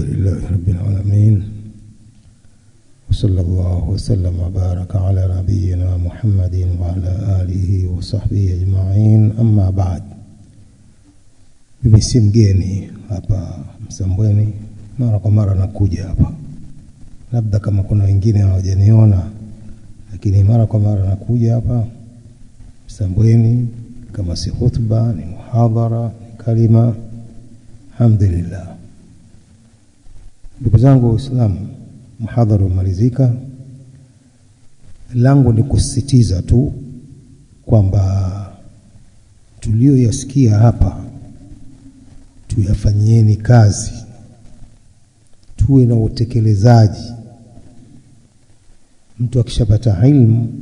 لله رب العالمين وصلى الله وسلم وبارك على نبينا محمد وعلى آله وصحبه أجمعين أما بعد mimi si mgeni hapa Msambweni, mara kwa mara nakuja hapa, labda kama kuna wengine hawajaniona, lakini mara kwa mara nakuja hapa Msambweni, kama si khutba ni muhadhara, ni kalima. Alhamdulillah, ndugu zangu Waislamu, mhadhara umalizika. Langu ni kusisitiza tu kwamba tuliyoyasikia hapa tuyafanyieni kazi, tuwe na utekelezaji. Mtu akishapata ilmu,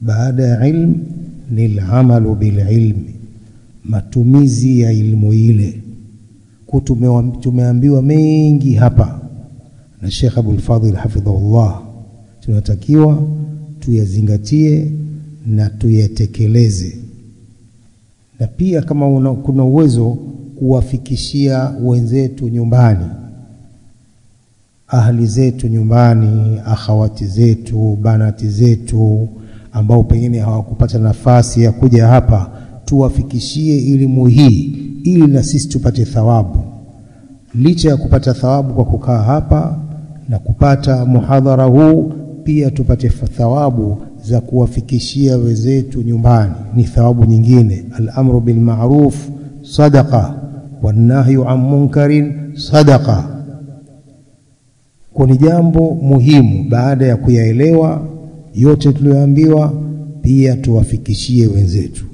baada ya ilmu ni lamalu bililmi, matumizi ya ilmu ile. Tumeambiwa mengi hapa. Na Sheikh Abul Fadhil hafidhahullah, tunatakiwa tuyazingatie na tuyatekeleze, na pia kama una, kuna uwezo kuwafikishia wenzetu nyumbani, ahli zetu nyumbani, akhawati zetu, banati zetu ambao pengine hawakupata nafasi ya kuja hapa, tuwafikishie elimu hii ili na sisi tupate thawabu, licha ya kupata thawabu kwa kukaa hapa na kupata muhadhara huu, pia tupate thawabu za kuwafikishia wenzetu nyumbani. Ni thawabu nyingine, al-amru bil ma'ruf sadaqa wanahyu an munkarin sadaqa. Kwa ni jambo muhimu, baada ya kuyaelewa yote tuliyoambiwa, pia tuwafikishie wenzetu.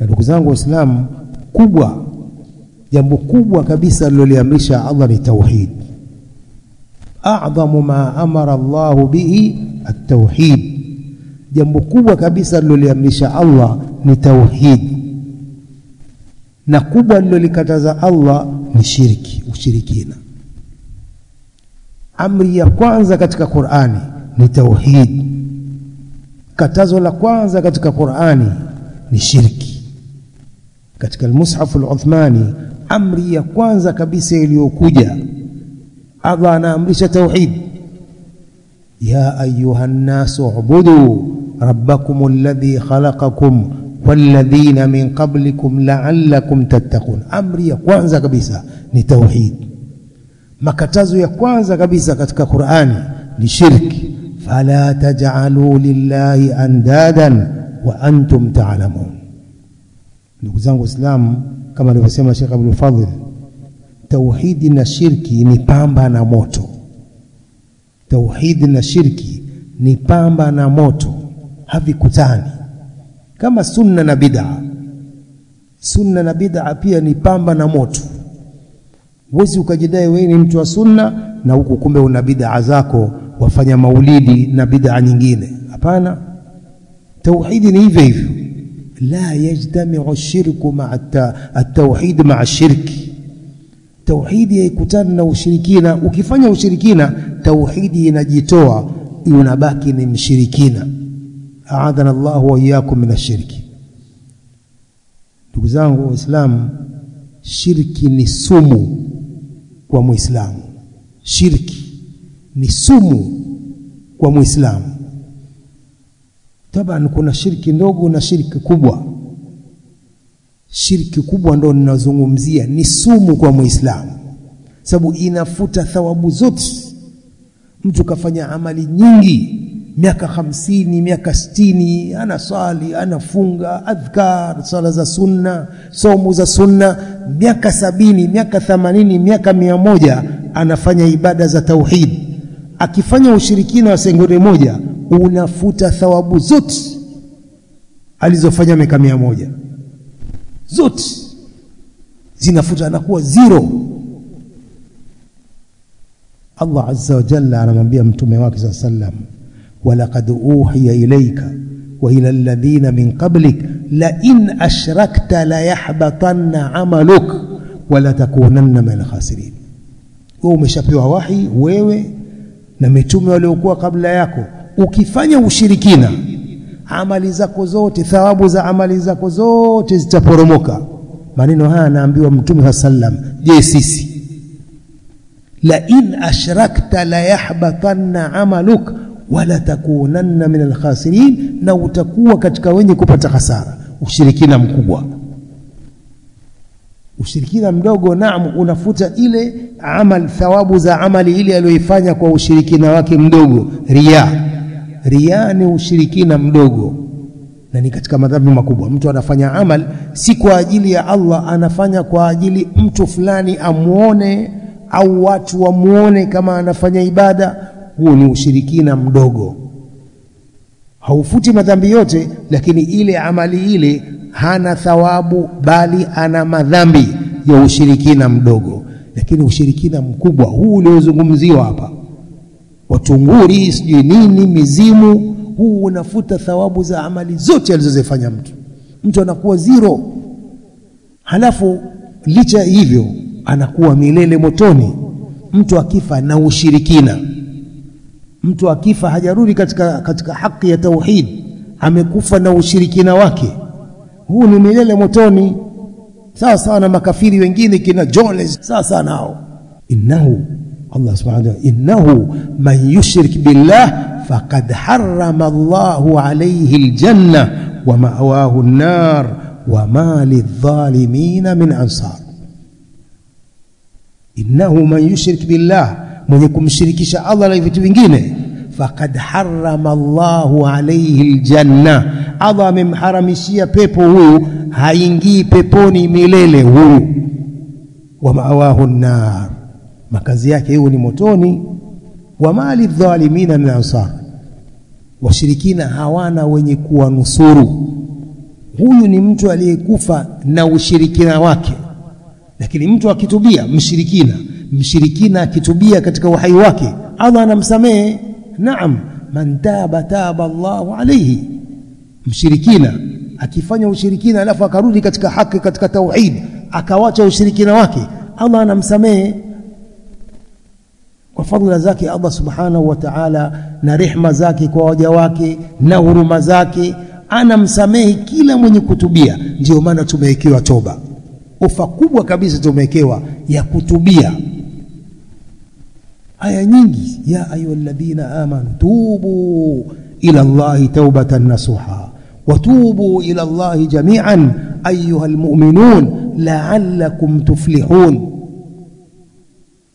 Na ndugu zangu Waislamu, kubwa jambo kubwa kabisa aliloliamrisha Allah ni tauhid. A'dhamu ma amara Allah bihi at-tauhid, jambo kubwa kabisa aliloliamrisha Allah ni tauhid na kubwa lilolikataza Allah ni shirki, ushirikina. Amri ya kwanza katika Qur'ani ni tauhid. Katazo la kwanza katika Qur'ani ni shirki. Katika al-Mushaf al-Uthmani, amri ya kwanza kabisa iliyokuja, Allah anaamrisha tauhid, ya ayuha nnasu ubudu rabbakum alladhi khalaqakum walladhina min qablikum la'allakum tattaqun. Amri ya kwanza kabisa ni tauhid. Makatazo ya kwanza kabisa katika Qur'ani ni shirki, fala taj'alu lillahi andadan wa antum ta'lamun. Ndugu zangu Waislamu, kama alivyosema Sheikh Abdul Fadhil, tauhidi na shirki ni pamba na moto. Tauhidi na shirki ni pamba na moto, havikutani kama sunna na bid'a. Sunna na bid'a pia ni pamba na moto. Huwezi ukajidai wewe ni mtu wa sunna na huku kumbe una bid'a zako, wafanya maulidi na bid'a nyingine. Hapana, tauhidi ni hivyo hivyo, la yajtamiu shirku maa at-tauhid maa shirki. Tauhidi haikutani na ushirikina. Ukifanya ushirikina, tauhidi inajitoa, unabaki ni mshirikina. Aadhana Allahu wa iyyakum min ashirki. Ndugu zangu Waislamu, shirki ni sumu kwa Muislamu. Shirki ni sumu kwa Muislamu. Taban, kuna shirki ndogo na shirki kubwa. Shirki kubwa ndo ninazungumzia, ni sumu kwa Muislamu, sababu inafuta thawabu zote. Mtu kafanya amali nyingi miaka hamsini miaka sitini anaswali anafunga adhkar sala za sunna somu za sunna miaka sabini miaka thamanini miaka mia moja anafanya ibada za tauhid akifanya ushirikina wa sengure moja unafuta thawabu zote alizofanya miaka mia moja zote zinafuta anakuwa zero Allah azza wa jalla anamwambia mtume wake saa sallam walaqad uhiya ilaika wa ila alladhina min qablik la in ashrakta la yahbatanna amaluk wa la takunanna min alkhasirin. Wewe umeshapewa wahi wewe na mitume waliokuwa kabla yako, ukifanya ushirikina amali zako zote, thawabu za amali zako zote zitaporomoka. Maneno haya anaambiwa Mtume wa sallam. Je, sisi la in ashrakta la yahbatanna amaluk wala takunanna min alkhasirin, na utakuwa katika wenye kupata hasara. Ushirikina mkubwa, ushirikina mdogo, naam, unafuta ile amal, thawabu za amali ile aliyoifanya kwa ushirikina wake mdogo. Riya, riya ni ushirikina mdogo na ni katika madhambi makubwa. Mtu anafanya amal si kwa ajili ya Allah, anafanya kwa ajili mtu fulani amuone au watu wamuone kama anafanya ibada. Huo ni ushirikina mdogo, haufuti madhambi yote, lakini ile amali ile hana thawabu, bali ana madhambi ya ushirikina mdogo. Lakini ushirikina mkubwa huu uliozungumziwa hapa, watunguri, sijui nini, mizimu huu unafuta thawabu za amali zote alizozifanya mtu. Mtu anakuwa zero, halafu licha hivyo anakuwa milele motoni. Mtu akifa na ushirikina, mtu akifa hajarudi katika, katika haki ya tauhid, amekufa na ushirikina wake, huu ni milele motoni, sawa sawa na makafiri wengine kina Jones, sawa sawa nao. innahu Allah subhanahu wa ta'ala, innahu man yushrik billah faqad harrama Allahu alayhi aljanna wa ma'wahu an-nar wa ma lidh-dhalimin min ansar. Innahu man yushrik billah, mwenye kumshirikisha Allah na vitu vingine, faqad harrama Allahu alayhi aljanna, Allah amemharamishia pepo huyu, haingii peponi milele huyu. Wa ma'wahu an-nar, makazi yake huo ni motoni wa mali dhalimina min ansar, washirikina hawana wenye kuwanusuru. Huyu ni mtu aliyekufa na ushirikina wake, lakini mtu akitubia, mshirikina mshirikina akitubia katika uhai wake, Allah anamsamehe. Naam, man taba taba Allahu alayhi. Mshirikina akifanya ushirikina alafu akarudi katika haki, katika tauhid, akawacha ushirikina wake, Allah anamsamehe kwa fadhila zake Allah subhanahu wa ta'ala, na rehma zake kwa waja wake na huruma zake, anamsamehe kila mwenye kutubia. Ndio maana tumewekewa toba, ofa kubwa kabisa tumewekewa ya kutubia. Aya nyingi, ya ayyuhalladhina amanu tubu ila Allahi taubatan nasuha watubu ila Allahi jami'an ayyuhal mu'minun la'allakum tuflihun.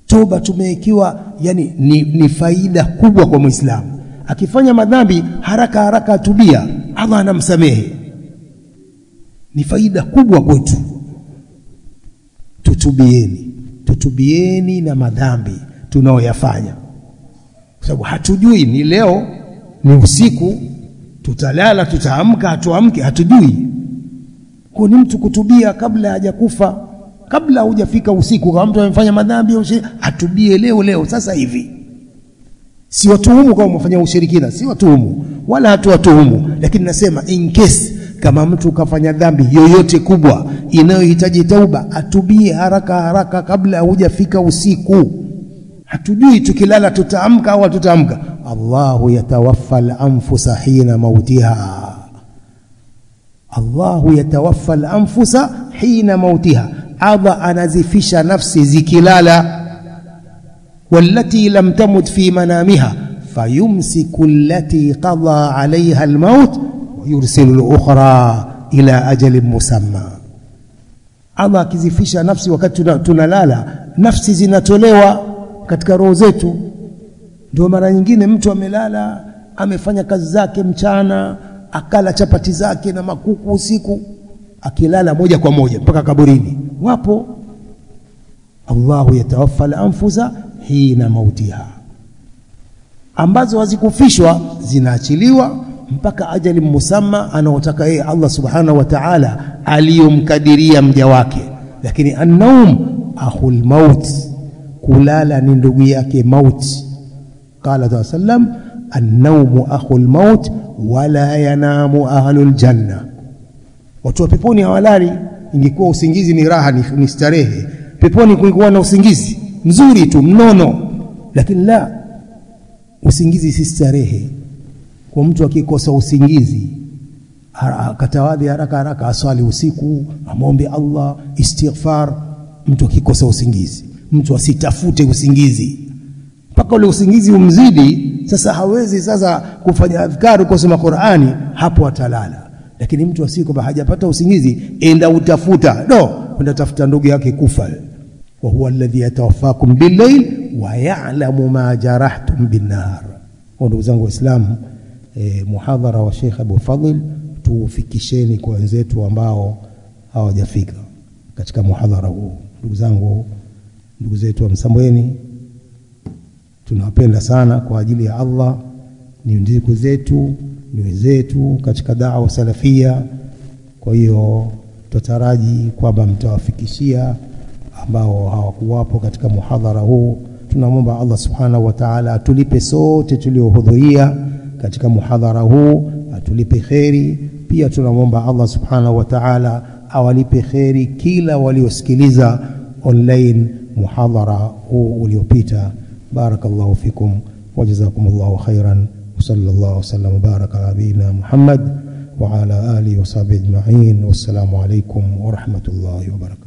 Toba tumeekiwa yani ni, ni faida kubwa kwa Muislamu. Akifanya madhambi haraka haraka atubia, Allah anamsamehe. Ni faida kubwa kwetu. Tutubieni, tutubieni na madhambi tunaoyafanya, kwa sababu hatujui ni leo, ni usiku, tutalala, tutaamka, hatuamke, hatujui. Kwa ni mtu kutubia kabla hajakufa kabla hujafika usiku, kama mtu amefanya madhambi au atubie leo leo, sasa hivi. Si watuhumu kama umefanya ushirikina, si watuhumu wala hatuwatuhumu, lakini nasema in case kama mtu kafanya dhambi yoyote kubwa inayohitaji tauba, atubie haraka haraka kabla hujafika usiku. Hatujui tukilala tutaamka au hatutaamka. Allahu yatawaffa al-anfusa hina mautiha, Allahu yatawaffa al-anfusa hina mautiha Allah anazifisha nafsi zikilala, wallati lam tamut fi manamiha fayumsiku allati qada alaiha almaut wayursilu lukhra ila ajalin musamma. Allah akizifisha nafsi wakati tunalala, nafsi zinatolewa katika roho zetu. Ndio mara nyingine mtu amelala, amefanya kazi zake mchana, akala chapati zake na makuku usiku akilala moja kwa moja mpaka kaburini. Wapo Allahu yatawaffa al-anfusa hina mautiha, ambazo hazikufishwa zinaachiliwa mpaka ajali musamma anaotaka yeye Allah subhanahu wa ta'ala aliyomkadiria mja wake. Lakini annaum akhul maut, kulala ni ndugu yake mauti. Qala sallam annaumu akhul maut wala yanamu ahlul janna Watu wa peponi hawalali. Ingekuwa usingizi ni raha, ni, ni starehe, peponi kulikuwa na usingizi mzuri tu mnono, lakini la, usingizi si starehe. Kwa mtu akikosa usingizi akatawadhi haraka haraka, aswali usiku, amwombe Allah istighfar. Mtu akikosa usingizi, mtu asitafute usingizi mpaka ule usingizi umzidi sasa hawezi sasa kufanya adhkari kusoma Qur'ani hapo atalala lakini mtu asiye kwamba hajapata usingizi enda utafuta. Do enda tafuta ndugu yake kufa. Wa huwa alladhi yatawaffakum bil-layl wa ya'lamu ma jarahtum bin-nahar. Ndugu zangu waislamu eh, muhadhara wa Sheikh Abu Fadhil tufikisheni kwa wenzetu ambao hawajafika katika muhadhara huu. Ndugu zangu ndugu zetu wa Msambweni tunawapenda sana kwa ajili ya Allah. Ni ndugu zetu ni wenzetu katika dawa salafia. Kwa hiyo tutaraji kwamba mtawafikishia ambao hawakuwapo katika muhadhara huu. Tunamwomba Allah subhanahu wa ta'ala atulipe sote tuliohudhuria katika muhadhara huu atulipe kheri. Pia tunamwomba Allah subhanahu wa ta'ala awalipe kheri kila waliosikiliza online muhadhara huu uliopita. Barakallahu fikum wa jazakumullahu khairan وصلى الله وسلم وبارك على نبينا محمد وعلى آله وصحبه أجمعين والسلام عليكم ورحمة الله وبركاته.